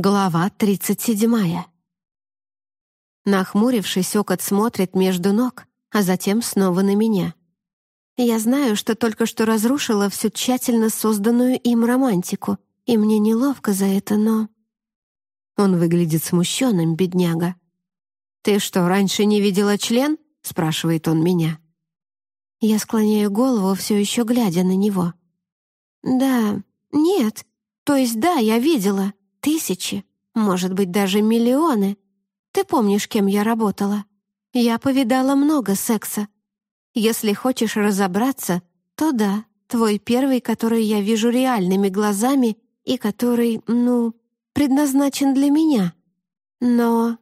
Глава 37. Нахмурившись, Окот смотрит между ног, а затем снова на меня. Я знаю, что только что разрушила всю тщательно созданную им романтику, и мне неловко за это, но... Он выглядит смущенным, бедняга. «Ты что, раньше не видела член?» — спрашивает он меня. Я склоняю голову, все еще глядя на него. «Да, нет, то есть да, я видела», Тысячи, может быть, даже миллионы. Ты помнишь, кем я работала? Я повидала много секса. Если хочешь разобраться, то да, твой первый, который я вижу реальными глазами и который, ну, предназначен для меня. Но...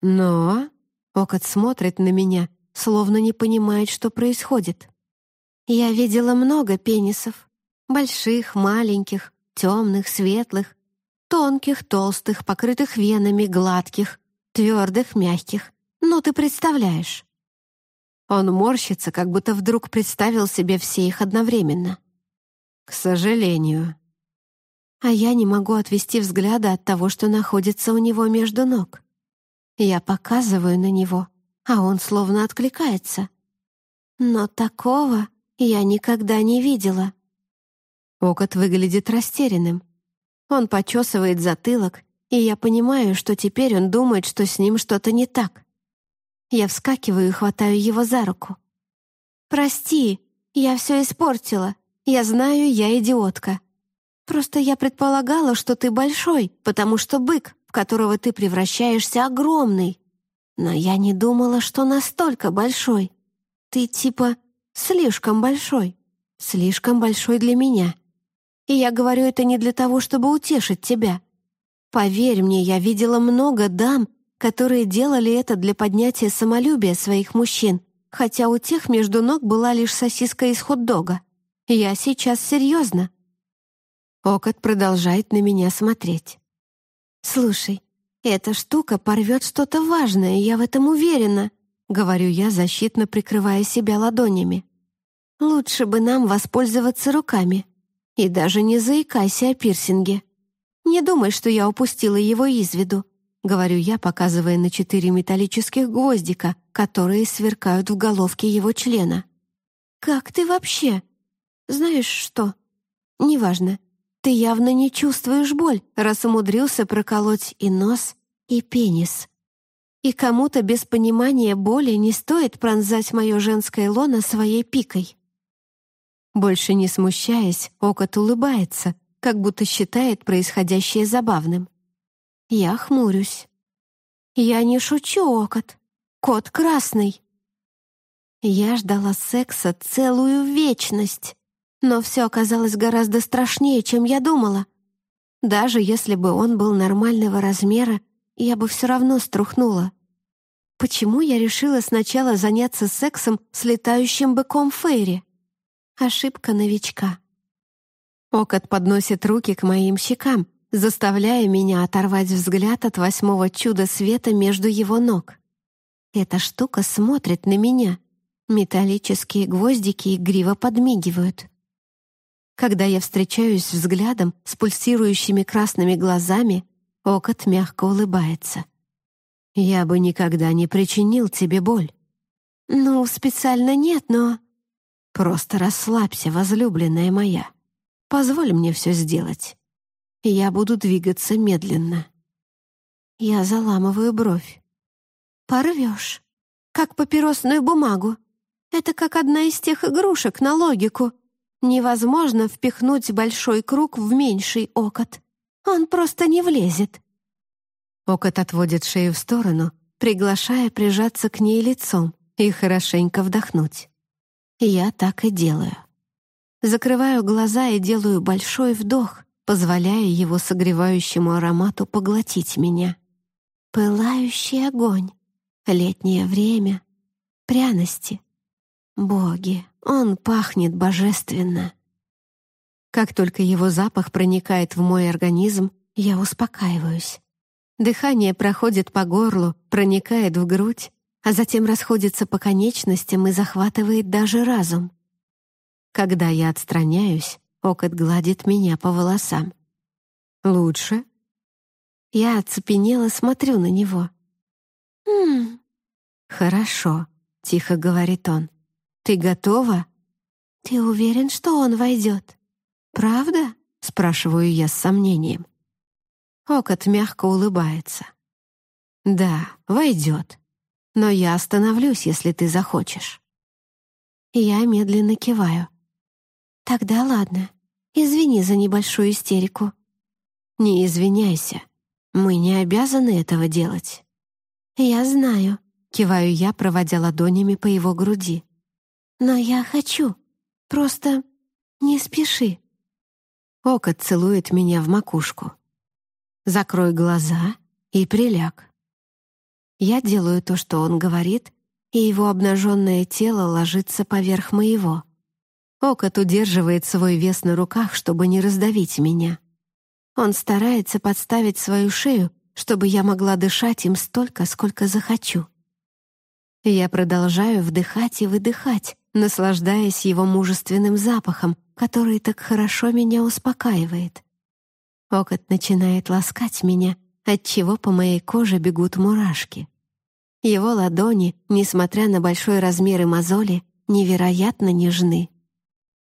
Но... Окот смотрит на меня, словно не понимает, что происходит. Я видела много пенисов. Больших, маленьких, темных, светлых, Тонких, толстых, покрытых венами, гладких, твердых, мягких. Ну, ты представляешь. Он морщится, как будто вдруг представил себе все их одновременно. К сожалению. А я не могу отвести взгляда от того, что находится у него между ног. Я показываю на него, а он словно откликается. Но такого я никогда не видела. Окот выглядит растерянным. Он почесывает затылок, и я понимаю, что теперь он думает, что с ним что-то не так. Я вскакиваю и хватаю его за руку. «Прости, я все испортила. Я знаю, я идиотка. Просто я предполагала, что ты большой, потому что бык, в которого ты превращаешься, огромный. Но я не думала, что настолько большой. Ты типа слишком большой. Слишком большой для меня. И я говорю это не для того, чтобы утешить тебя. Поверь мне, я видела много дам, которые делали это для поднятия самолюбия своих мужчин, хотя у тех между ног была лишь сосиска из хот-дога. Я сейчас серьезно. Окот продолжает на меня смотреть. «Слушай, эта штука порвет что-то важное, я в этом уверена», — говорю я, защитно прикрывая себя ладонями. «Лучше бы нам воспользоваться руками. И даже не заикайся о пирсинге. Не думай, что я упустила его из виду, говорю я, показывая на четыре металлических гвоздика, которые сверкают в головке его члена. Как ты вообще? Знаешь что? Неважно. Ты явно не чувствуешь боль, раз умудрился проколоть и нос, и пенис. И кому-то без понимания боли не стоит пронзать мое женское лоно своей пикой. Больше не смущаясь, Окот улыбается, как будто считает происходящее забавным. Я хмурюсь. «Я не шучу, Окот. Кот красный». Я ждала секса целую вечность, но все оказалось гораздо страшнее, чем я думала. Даже если бы он был нормального размера, я бы все равно струхнула. Почему я решила сначала заняться сексом с летающим быком Фейри? Ошибка новичка. Окот подносит руки к моим щекам, заставляя меня оторвать взгляд от восьмого чуда света между его ног. Эта штука смотрит на меня. Металлические гвоздики игриво подмигивают. Когда я встречаюсь взглядом с пульсирующими красными глазами, Окот мягко улыбается. «Я бы никогда не причинил тебе боль». «Ну, специально нет, но...» Просто расслабься, возлюбленная моя. Позволь мне все сделать. Я буду двигаться медленно. Я заламываю бровь. Порвешь. Как папиросную бумагу. Это как одна из тех игрушек на логику. Невозможно впихнуть большой круг в меньший окот. Он просто не влезет. Окот отводит шею в сторону, приглашая прижаться к ней лицом и хорошенько вдохнуть. Я так и делаю. Закрываю глаза и делаю большой вдох, позволяя его согревающему аромату поглотить меня. Пылающий огонь, летнее время, пряности. Боги, он пахнет божественно. Как только его запах проникает в мой организм, я успокаиваюсь. Дыхание проходит по горлу, проникает в грудь, а затем расходится по конечностям и захватывает даже разум. Когда я отстраняюсь, Окот гладит меня по волосам. «Лучше?» Я оцепенела, смотрю на него. «М-м-м». «Хорошо», — тихо говорит он. «Ты готова?» «Ты уверен, что он войдет?» «Правда?» — спрашиваю я с сомнением. Окот мягко улыбается. «Да, войдет. Но я остановлюсь, если ты захочешь». Я медленно киваю. «Тогда ладно. Извини за небольшую истерику». «Не извиняйся. Мы не обязаны этого делать». «Я знаю», — киваю я, проводя ладонями по его груди. «Но я хочу. Просто не спеши». Око целует меня в макушку. «Закрой глаза и приляг». Я делаю то, что он говорит, и его обнаженное тело ложится поверх моего. Окот удерживает свой вес на руках, чтобы не раздавить меня. Он старается подставить свою шею, чтобы я могла дышать им столько, сколько захочу. Я продолжаю вдыхать и выдыхать, наслаждаясь его мужественным запахом, который так хорошо меня успокаивает. Окот начинает ласкать меня, отчего по моей коже бегут мурашки. Его ладони, несмотря на большой размер и мозоли, невероятно нежны.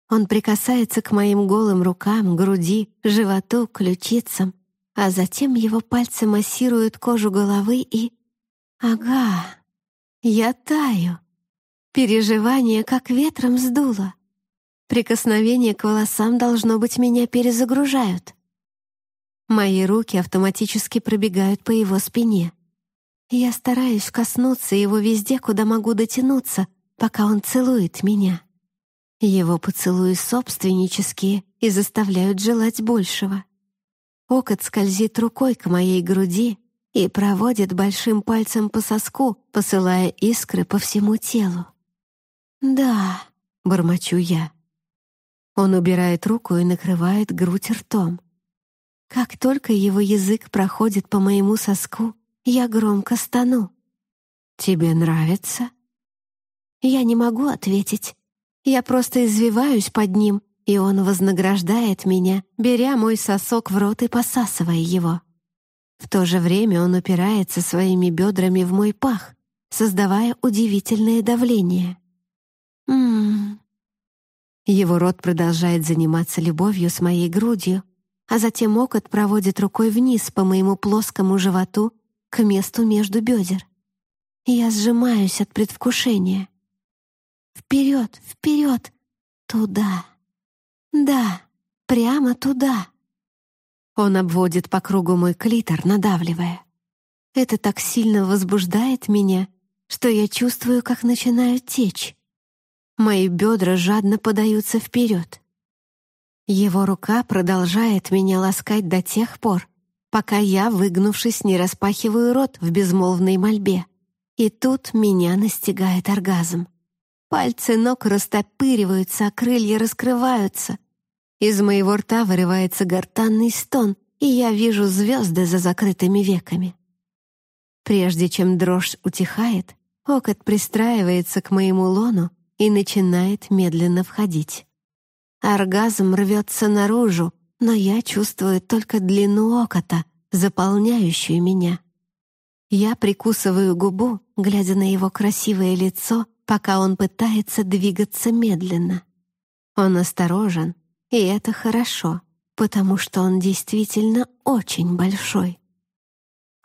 Он прикасается к моим голым рукам, груди, животу, ключицам, а затем его пальцы массируют кожу головы и... Ага, я таю. Переживание как ветром сдуло. Прикосновения к волосам, должно быть, меня перезагружают. Мои руки автоматически пробегают по его спине — я стараюсь коснуться его везде, куда могу дотянуться, пока он целует меня. Его поцелуи собственнические и заставляют желать большего. Окот скользит рукой к моей груди и проводит большим пальцем по соску, посылая искры по всему телу. «Да», — бормочу я. Он убирает руку и накрывает грудь ртом. Как только его язык проходит по моему соску, я громко стану. «Тебе нравится?» Я не могу ответить. Я просто извиваюсь под ним, и он вознаграждает меня, беря мой сосок в рот и посасывая его. В то же время он упирается своими бедрами в мой пах, создавая удивительное давление. Ммм. Его рот продолжает заниматься любовью с моей грудью, а затем окот проводит рукой вниз по моему плоскому животу к месту между бедер. Я сжимаюсь от предвкушения. Вперед, вперед, туда. Да, прямо туда. Он обводит по кругу мой клитор, надавливая. Это так сильно возбуждает меня, что я чувствую, как начинаю течь. Мои бедра жадно подаются вперед. Его рука продолжает меня ласкать до тех пор, пока я, выгнувшись, не распахиваю рот в безмолвной мольбе. И тут меня настигает оргазм. Пальцы ног растопыриваются, а крылья раскрываются. Из моего рта вырывается гортанный стон, и я вижу звезды за закрытыми веками. Прежде чем дрожь утихает, окот пристраивается к моему лону и начинает медленно входить. Оргазм рвется наружу, но я чувствую только длину окота, заполняющую меня. Я прикусываю губу, глядя на его красивое лицо, пока он пытается двигаться медленно. Он осторожен, и это хорошо, потому что он действительно очень большой.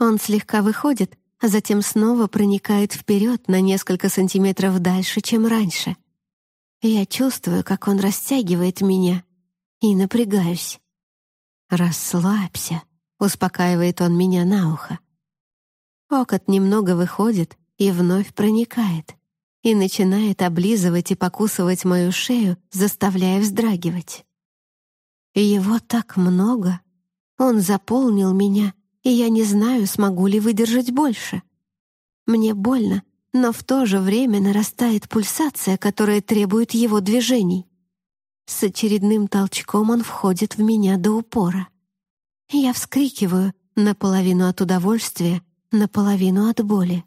Он слегка выходит, а затем снова проникает вперед на несколько сантиметров дальше, чем раньше. Я чувствую, как он растягивает меня, и напрягаюсь. «Расслабься», — успокаивает он меня на ухо. Окот немного выходит и вновь проникает, и начинает облизывать и покусывать мою шею, заставляя вздрагивать. Его так много. Он заполнил меня, и я не знаю, смогу ли выдержать больше. Мне больно, но в то же время нарастает пульсация, которая требует его движений. С очередным толчком он входит в меня до упора. Я вскрикиваю, наполовину от удовольствия, наполовину от боли.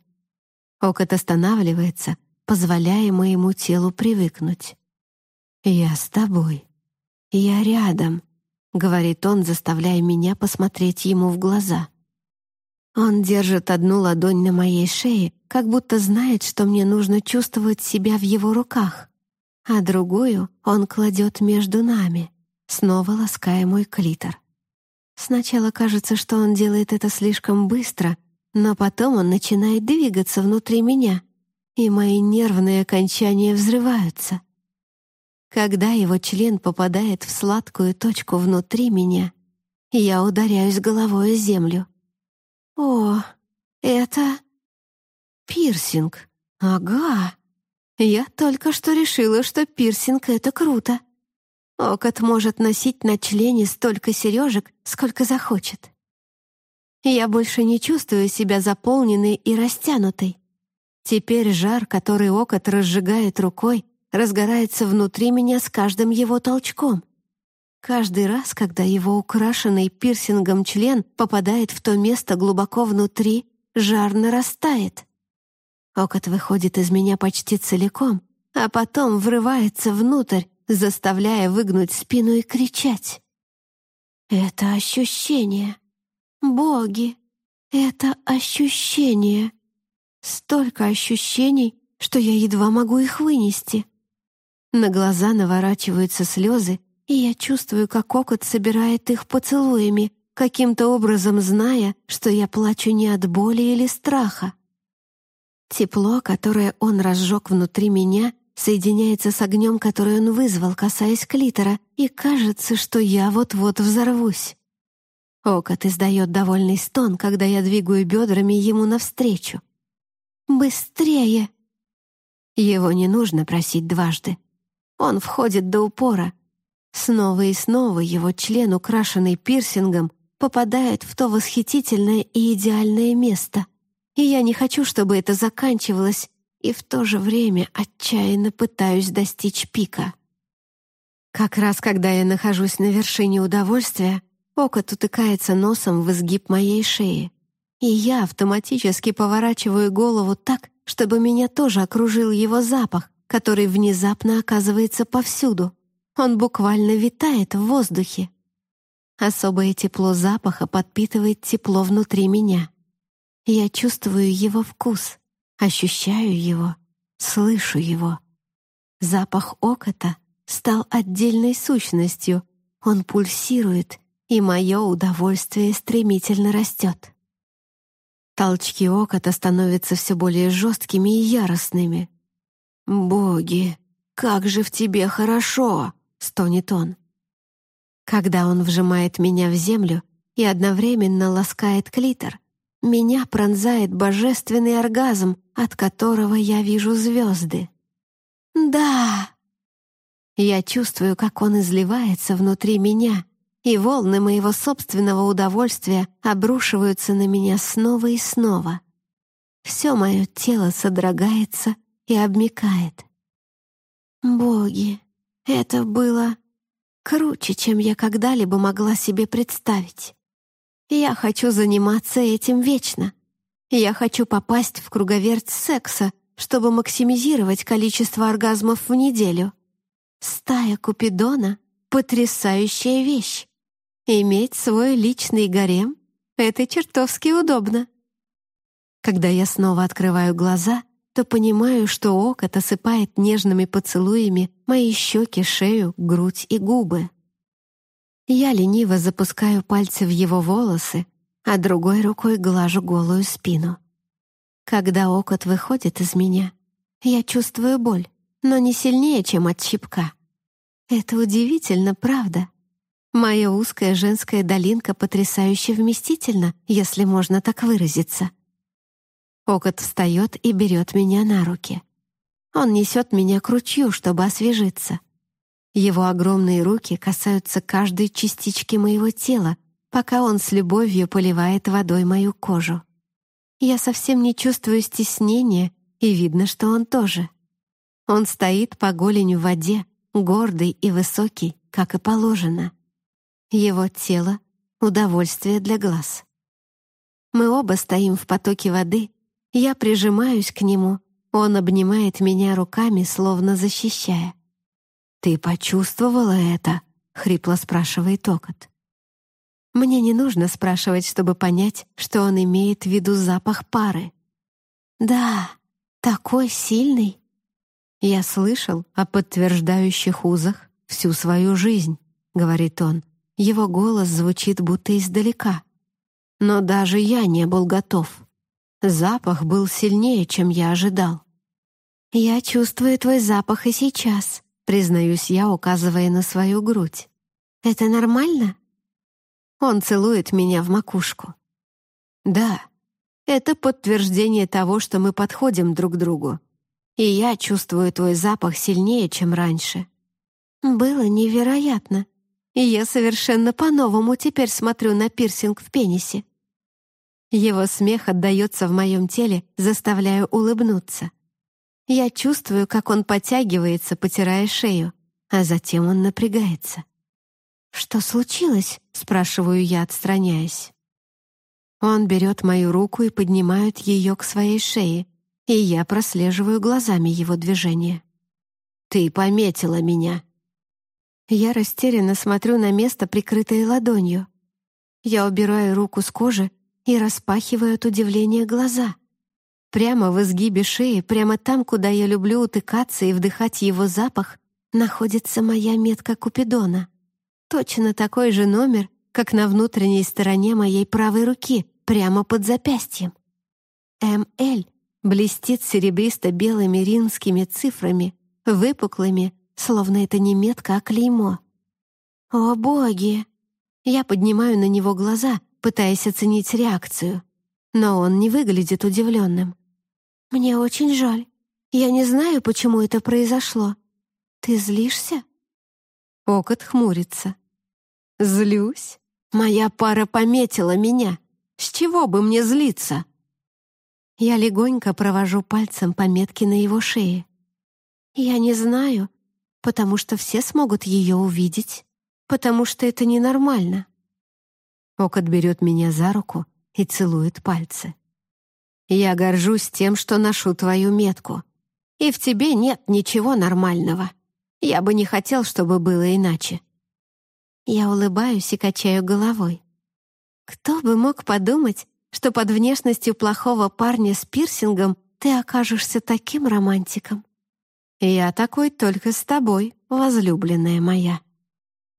Окот останавливается, позволяя моему телу привыкнуть. «Я с тобой. Я рядом», — говорит он, заставляя меня посмотреть ему в глаза. Он держит одну ладонь на моей шее, как будто знает, что мне нужно чувствовать себя в его руках, а другую он кладет между нами, снова лаская мой клитор. Сначала кажется, что он делает это слишком быстро, но потом он начинает двигаться внутри меня, и мои нервные окончания взрываются. Когда его член попадает в сладкую точку внутри меня, я ударяюсь головой о землю. О, это... пирсинг. Ага. Я только что решила, что пирсинг — это круто. Окот может носить на члене столько сережек, сколько захочет. Я больше не чувствую себя заполненной и растянутой. Теперь жар, который Окот разжигает рукой, разгорается внутри меня с каждым его толчком. Каждый раз, когда его украшенный пирсингом член попадает в то место глубоко внутри, жар нарастает. Окот выходит из меня почти целиком, а потом врывается внутрь, заставляя выгнуть спину и кричать. Это ощущение. Боги, это ощущение. Столько ощущений, что я едва могу их вынести. На глаза наворачиваются слезы, и я чувствую, как окот собирает их поцелуями, каким-то образом зная, что я плачу не от боли или страха. Тепло, которое он разжег внутри меня, соединяется с огнем, который он вызвал, касаясь клитора, и кажется, что я вот-вот взорвусь. Окот издает довольный стон, когда я двигаю бедрами ему навстречу. «Быстрее!» Его не нужно просить дважды. Он входит до упора, Снова и снова его член, украшенный пирсингом, попадает в то восхитительное и идеальное место. И я не хочу, чтобы это заканчивалось, и в то же время отчаянно пытаюсь достичь пика. Как раз когда я нахожусь на вершине удовольствия, Окот утыкается носом в изгиб моей шеи, и я автоматически поворачиваю голову так, чтобы меня тоже окружил его запах, который внезапно оказывается повсюду. Он буквально витает в воздухе. Особое тепло запаха подпитывает тепло внутри меня. Я чувствую его вкус, ощущаю его, слышу его. Запах окота стал отдельной сущностью, он пульсирует, и мое удовольствие стремительно растет. Толчки окота становятся все более жесткими и яростными. «Боги, как же в тебе хорошо!» стонет он. Когда он вжимает меня в землю и одновременно ласкает клитор, меня пронзает божественный оргазм, от которого я вижу звезды. «Да!» Я чувствую, как он изливается внутри меня, и волны моего собственного удовольствия обрушиваются на меня снова и снова. Все мое тело содрогается и обмикает. «Боги, это было круче, чем я когда-либо могла себе представить. Я хочу заниматься этим вечно. Я хочу попасть в круговерть секса, чтобы максимизировать количество оргазмов в неделю. Стая Купидона — потрясающая вещь. Иметь свой личный гарем — это чертовски удобно. Когда я снова открываю глаза — то понимаю, что окот осыпает нежными поцелуями мои щеки, шею, грудь и губы. Я лениво запускаю пальцы в его волосы, а другой рукой глажу голую спину. Когда окот выходит из меня, я чувствую боль, но не сильнее, чем от щипка. Это удивительно, правда? Моя узкая женская долинка потрясающе вместительна, если можно так выразиться. Окот встает и берет меня на руки. Он несет меня к ручью, чтобы освежиться. Его огромные руки касаются каждой частички моего тела, пока он с любовью поливает водой мою кожу. Я совсем не чувствую стеснения, и видно, что он тоже. Он стоит по голень в воде, гордый и высокий, как и положено. Его тело — удовольствие для глаз. Мы оба стоим в потоке воды, я прижимаюсь к нему, он обнимает меня руками, словно защищая. «Ты почувствовала это?» — хрипло спрашивает Окот. Мне не нужно спрашивать, чтобы понять, что он имеет в виду запах пары. Да, такой сильный. Я слышал о подтверждающих узах всю свою жизнь, говорит он. Его голос звучит будто издалека. Но даже я не был готов. Запах был сильнее, чем я ожидал. «Я чувствую твой запах и сейчас», — признаюсь я, указывая на свою грудь. «Это нормально?» Он целует меня в макушку. «Да, это подтверждение того, что мы подходим друг другу. И я чувствую твой запах сильнее, чем раньше». «Было невероятно. И я совершенно по-новому теперь смотрю на пирсинг в пенисе». Его смех отдаётся в моем теле, заставляя улыбнуться. Я чувствую, как он подтягивается, потирая шею, а затем он напрягается. «Что случилось?» — спрашиваю я, отстраняясь. Он берет мою руку и поднимает ее к своей шее, и я прослеживаю глазами его движение. «Ты пометила меня!» Я растерянно смотрю на место, прикрытое ладонью. Я убираю руку с кожи и распахиваю от удивления глаза. Прямо в изгибе шеи, прямо там, куда я люблю утыкаться и вдыхать его запах, находится моя метка Купидона. Точно такой же номер, как на внутренней стороне моей правой руки, прямо под запястьем. МЛ блестит серебристо-белыми ринскими цифрами, выпуклыми, словно это не метка, а клеймо. О, боги! Я поднимаю на него глаза, пытаясь оценить реакцию, но он не выглядит удивленным. «Мне очень жаль. Я не знаю, почему это произошло. Ты злишься?» Окот хмурится. Злюсь? Моя пара пометила меня. С чего бы мне злиться? Я легонько провожу пальцем по метке на его шее. Я не знаю, потому что все смогут ее увидеть, потому что это ненормально. Окот берет меня за руку и целует пальцы. Я горжусь тем, что ношу твою метку. И в тебе нет ничего нормального. Я бы не хотел, чтобы было иначе. Я улыбаюсь и качаю головой. Кто бы мог подумать, что под внешностью плохого парня с пирсингом ты окажешься таким романтиком? Я такой только с тобой, возлюбленная моя.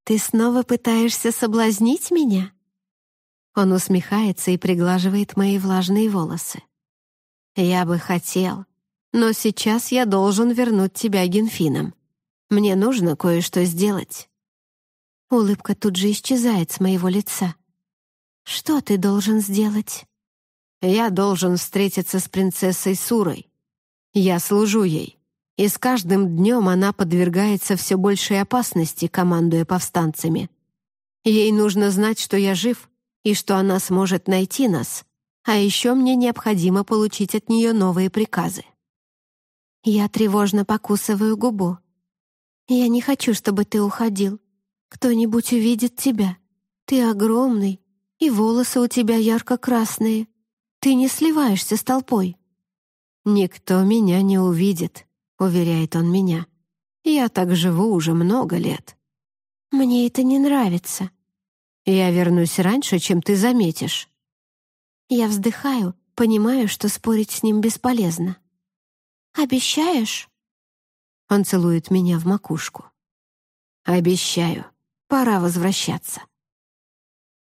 Ты снова пытаешься соблазнить меня? Он усмехается и приглаживает мои влажные волосы. Я бы хотел, но сейчас я должен вернуть тебя Генфином. Мне нужно кое-что сделать. Улыбка тут же исчезает с моего лица. «Что ты должен сделать?» «Я должен встретиться с принцессой Сурой. Я служу ей, и с каждым днем она подвергается все большей опасности, командуя повстанцами. Ей нужно знать, что я жив, и что она сможет найти нас, а еще мне необходимо получить от нее новые приказы». Я тревожно покусываю губу. «Я не хочу, чтобы ты уходил. Кто-нибудь увидит тебя. Ты огромный, и волосы у тебя ярко-красные. Ты не сливаешься с толпой». «Никто меня не увидит», — уверяет он меня. «Я так живу уже много лет». «Мне это не нравится». «Я вернусь раньше, чем ты заметишь». Я вздыхаю, понимаю, что спорить с ним бесполезно. «Обещаешь?» Он целует меня в макушку. «Обещаю». Пора возвращаться.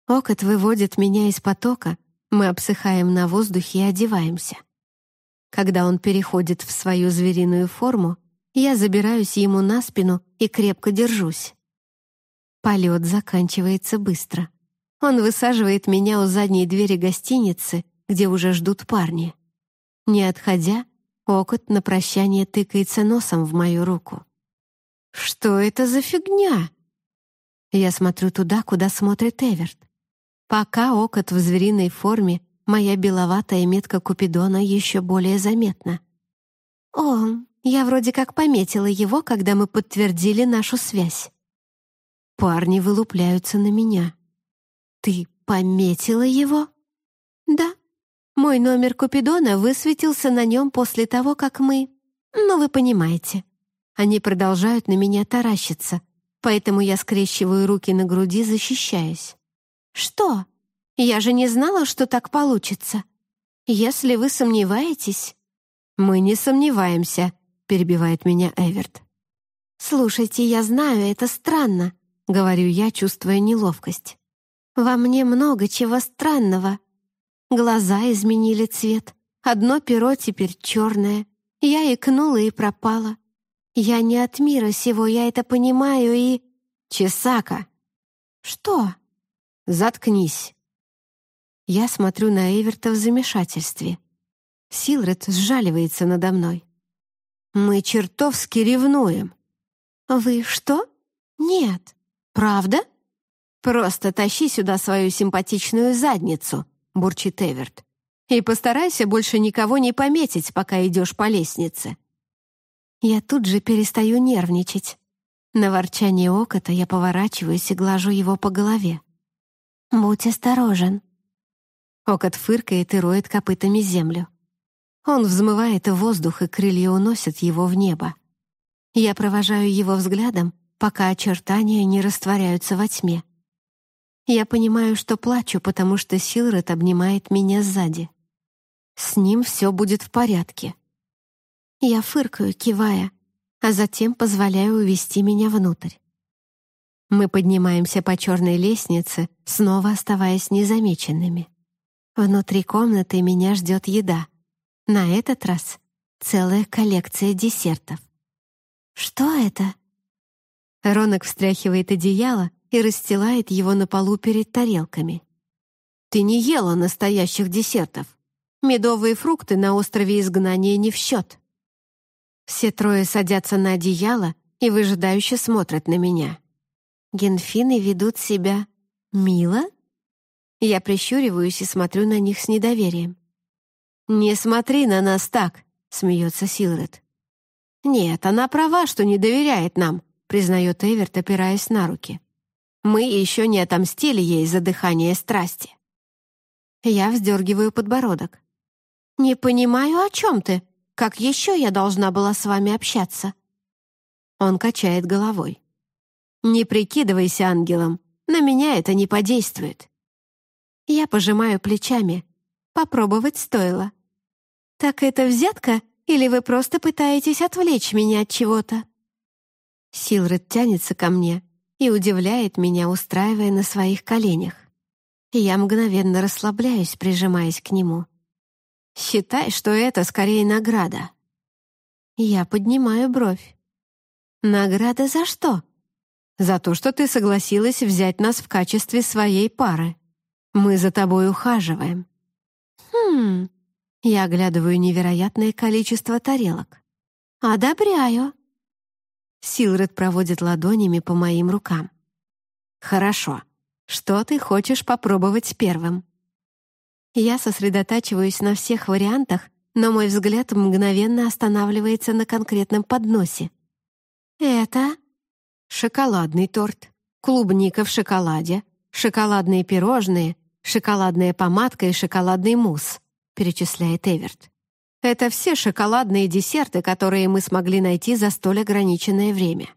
Окот выводит меня из потока, мы обсыхаем на воздухе и одеваемся. Когда он переходит в свою звериную форму, я забираюсь ему на спину и крепко держусь. Полет заканчивается быстро. Он высаживает меня у задней двери гостиницы, где уже ждут парни. Не отходя, Окот на прощание тыкается носом в мою руку. «Что это за фигня?» Я смотрю туда, куда смотрит Эверт. Пока окот в звериной форме, моя беловатая метка Купидона еще более заметна. О, я вроде как пометила его, когда мы подтвердили нашу связь. Парни вылупляются на меня. Ты пометила его? Да. Мой номер Купидона высветился на нем после того, как мы... Ну, вы понимаете. Они продолжают на меня таращиться, поэтому я скрещиваю руки на груди, защищаясь. «Что? Я же не знала, что так получится. Если вы сомневаетесь...» «Мы не сомневаемся», — перебивает меня Эверт. «Слушайте, я знаю, это странно», — говорю я, чувствуя неловкость. «Во мне много чего странного. Глаза изменили цвет, одно перо теперь черное. Я икнула и пропала. Я не от мира сего, я это понимаю и...» «Чесака!» «Что?» «Заткнись!» Я смотрю на Эверта в замешательстве. Силред сжаливается надо мной. «Мы чертовски ревнуем». «Вы что? Нет. Правда?» «Просто тащи сюда свою симпатичную задницу», — бурчит Эверт. «И постарайся больше никого не пометить, пока идешь по лестнице». Я тут же перестаю нервничать. На ворчание окота я поворачиваюсь и глажу его по голове. «Будь осторожен». Окот фыркает и роет копытами землю. Он взмывает в воздух, и крылья уносят его в небо. Я провожаю его взглядом, пока очертания не растворяются во тьме. Я понимаю, что плачу, потому что Силред обнимает меня сзади. С ним все будет в порядке. Я фыркаю, кивая, а затем позволяю увести меня внутрь. Мы поднимаемся по черной лестнице, снова оставаясь незамеченными. Внутри комнаты меня ждет еда. На этот раз целая коллекция десертов. «Что это?» Ронок встряхивает одеяло и расстилает его на полу перед тарелками. «Ты не ела настоящих десертов. Медовые фрукты на острове изгнания не в счет». Все трое садятся на одеяло и выжидающе смотрят на меня. Генфины ведут себя мило? Я прищуриваюсь и смотрю на них с недоверием. «Не смотри на нас так», — смеется Силред. «Нет, она права, что не доверяет нам», — признает Эверт, опираясь на руки. «Мы еще не отомстили ей за дыхание страсти». Я вздергиваю подбородок. «Не понимаю, о чем ты? Как еще я должна была с вами общаться?» Он качает головой. «Не прикидывайся ангелом, на меня это не подействует». Я пожимаю плечами. Попробовать стоило. «Так это взятка или вы просто пытаетесь отвлечь меня от чего-то?» Силред тянется ко мне и удивляет меня, устраивая на своих коленях. Я мгновенно расслабляюсь, прижимаясь к нему. «Считай, что это скорее награда». Я поднимаю бровь. «Награда за что?» «За то, что ты согласилась взять нас в качестве своей пары. Мы за тобой ухаживаем». «Хм, я оглядываю невероятное количество тарелок. «Одобряю». Силред проводит ладонями по моим рукам. «Хорошо. Что ты хочешь попробовать первым?» Я сосредотачиваюсь на всех вариантах, но мой взгляд мгновенно останавливается на конкретном подносе. «Это?» Шоколадный торт, клубника в шоколаде, шоколадные пирожные, шоколадная помадка и шоколадный мусс перечисляет Эверт. Это все шоколадные десерты, которые мы смогли найти за столь ограниченное время.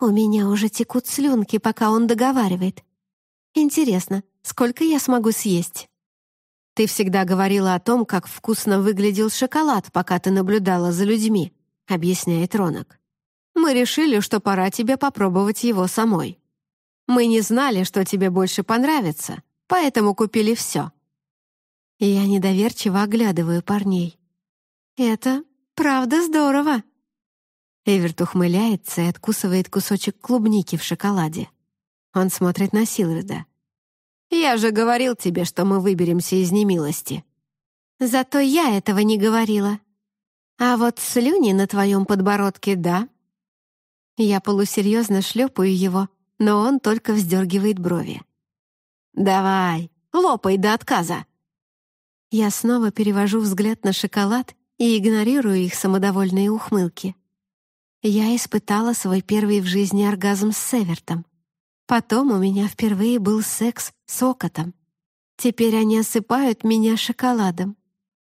У меня уже текут слюнки, пока он договаривает. Интересно, сколько я смогу съесть? Ты всегда говорила о том, как вкусно выглядел шоколад, пока ты наблюдала за людьми, объясняет Ронок. Мы решили, что пора тебе попробовать его самой. Мы не знали, что тебе больше понравится, поэтому купили все я недоверчиво оглядываю парней. «Это правда здорово!» Эверт ухмыляется и откусывает кусочек клубники в шоколаде. Он смотрит на Силреда. «Я же говорил тебе, что мы выберемся из немилости». «Зато я этого не говорила. А вот слюни на твоем подбородке, да?» Я полусерьезно шлепаю его, но он только вздергивает брови. «Давай, лопай до отказа!» Я снова перевожу взгляд на шоколад и игнорирую их самодовольные ухмылки. Я испытала свой первый в жизни оргазм с Севертом. Потом у меня впервые был секс с Окотом. Теперь они осыпают меня шоколадом.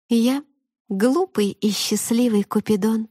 Я — глупый и счастливый Купидон.